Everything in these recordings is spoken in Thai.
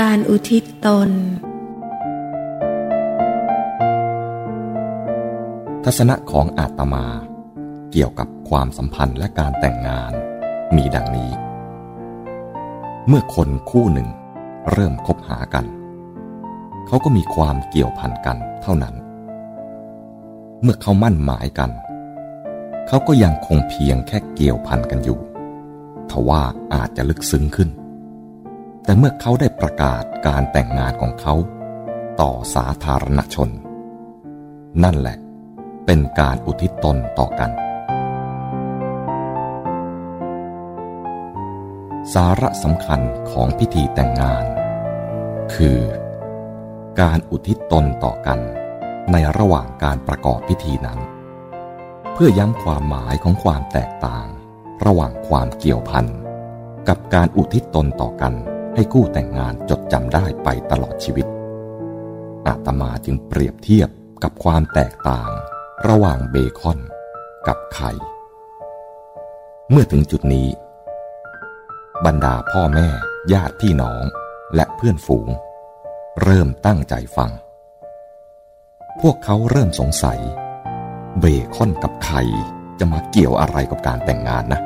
การอุทิศตน ทัศนะของอาตมา เกี่ยวกับความสัมพันธ์และการแต่งงาน มีดังนี้ เมื่อคนคู่หนึ่งเริ่มคบหากัน เขาก็มีความเกี่ยวพันกันเท่านั้น เมื่อเขามั่นหมายกัน เขาก็ยังคงเพียงแค่เกี่ยวพันกันอยู่ ทว่าอาจจะลึกซึ้งขึ้น แต่เมื่อเขาได้ประกาศการแต่งงานของเขา ต่อสาธารณชน นั่นแหละ เป็นการอุทิศตนต่อกัน สาระสำคัญของพิธีแต่งงาน คือ การอุทิศตนต่อกัน ในระหว่างการประกอบพิธีนั้น เพื่อย้ำความหมายของความแตกต่าง ระหว่างความเกี่ยวพันกับการอุทิศตนต่อกัน ให้คู่แต่งงานจดจำได้ไปตลอดชีวิต อาตมาจึงเปรียบเทียบกับความแตกต่างระหว่างเบคอนกับไข่ เมื่อถึงจุดนี้ บรรดาพ่อแม่ ญาติพี่น้องและเพื่อนฝูง เริ่มตั้งใจฟัง พวกเขาเริ่มสงสัย เบคอนกับไข่จะมาเกี่ยวอะไรกับการแต่งงานนะ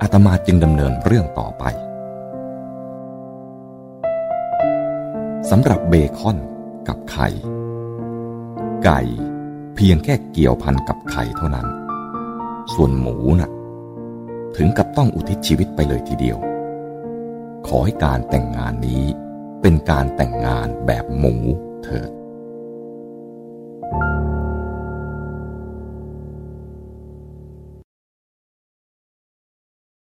อาตมาจึงดำเนินเรื่องต่อไปำหรับเบคอนกับไข่ ไก่เพียงแค่เกี่ยวพันกับไข่เท่านั้น ส่วนหมูนะ่ะ ถึงกับต้องอุทิศชีวิตไปเลยทีเดียว ขอให้การแต่งงานนี้เป็นการแต่งงานแบบหมูเถิด